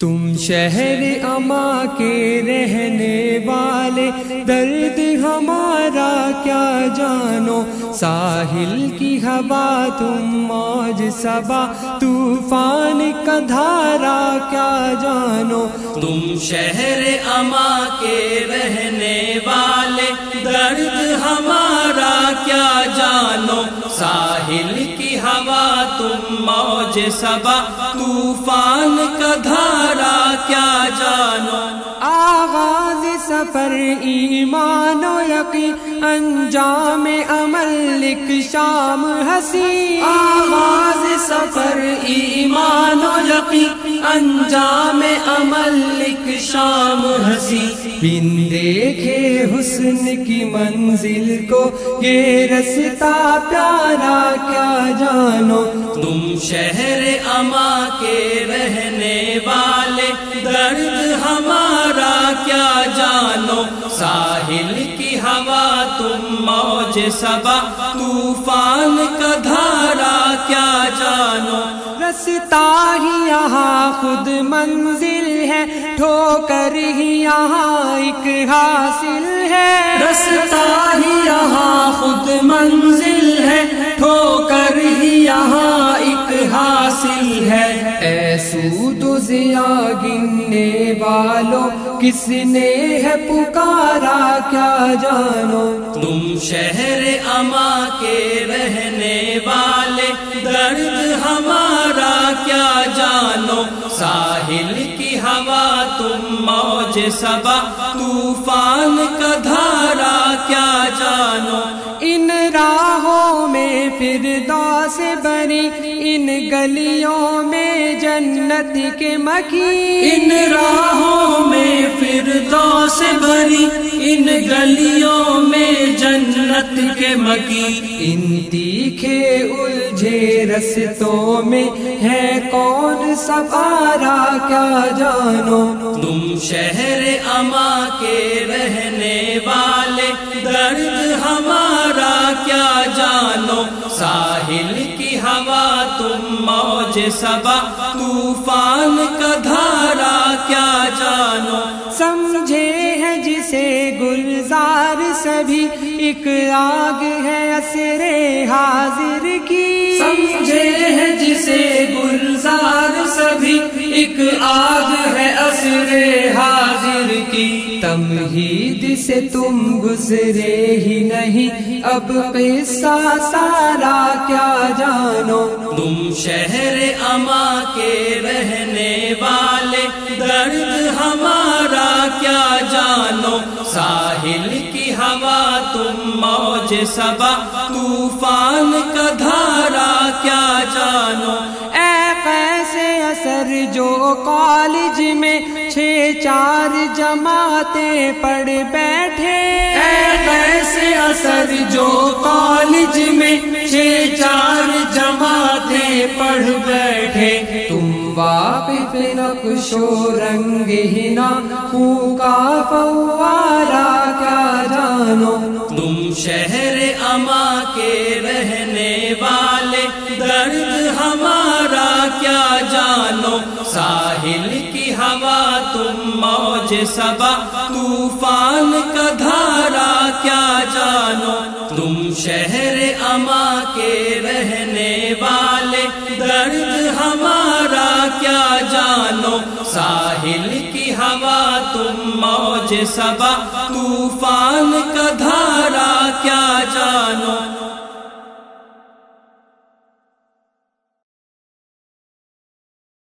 تم شہر اما کے رہنے والے، درد ہمارا کیا جانو؟ ساحل کی ہوا تم موج سبا طوفان کا دھارا کیا جانو؟ تم شہر اما کے رہنے والے، درد ہمارا کیا جانو؟ موج سبا طوفان کا دھارا کیا جانو؟ سفر ایمان و یقین، انجام عمل ایک شام ہنسی۔ آغاز سفر، ایمان و یقین، انجام عمل ایک شام ہنسی۔ بن دیکھے حسن کی منزل کو، یہ رستا پیارا، کیا جانو؟ تم شہر اما کے رہنے والے، درد ہمارا کیا جانو؟ ساحل کی ہوا تم موج سبا طوفان کا دھارا کیا جانو؟ رستا ہی یہاں خود منزل ہے ٹھوکر ہی یہاں ایک حاصل ہے۔ رستا ہی یہاں خود منزل ہے ٹھوکر ہی یہاں ایک حاصل ہے۔ ایسو تو ضیا گننے والوں؟ کس نے ہے پکارا؟ کیا جانو تم شہر اما کے رہنے والے، درد ہمارا کیا جانو ساحل کی ہوا تم موج سبا طوفان کا دھارا، کیا جانو ان راہوں میں پھر دو سے بری ان گلیوں میں جنت کے مکی ان راہوں میں پھر سے بری ان گلیوں میں جنت کے مکی ان تیکھے الجھے رستوں میں ہے کون سوارا کیا جانو؟ تم شہر اما کے رہنے والے۔ درد ہمارا کیا موج سبا طوفان کا دھارا کیا جانو؟ سمجھے ہے جسے گلزار سبھی ایک آگ ہے اثر حاضر کی۔ سمجھے ہے جسے گلزار سبھی ایک آگ ہے اثر حاضر کی۔ تمہید سے تم گزرے ہی نہیں اب قصہ سارا کیا تم شہر اما کے رہنے والے درد ہمارا کیا جانو؟ ساحل کی ہوا تم موج سبا طوفان کا دھارا کیا جانو؟ اے کیسے اثر جو کالج میں چھ چار جماعتیں پڑھ بیٹھے۔ اے کیسے اثر جو کالج میں چھ چار جماعتیں واقف نقش و رنگ ہی نہ خوں کا فوارا کیا جانو؟ تم شہر اما کے رہنے والے، درد ہمارا کیا جانو؟ ساحل کی ہوا تم موج سبا طوفان کا دھارا کیا جانو؟ تم شہر اما کے رہنے والے، درد ہمارا موج سبا طوفان کا دھار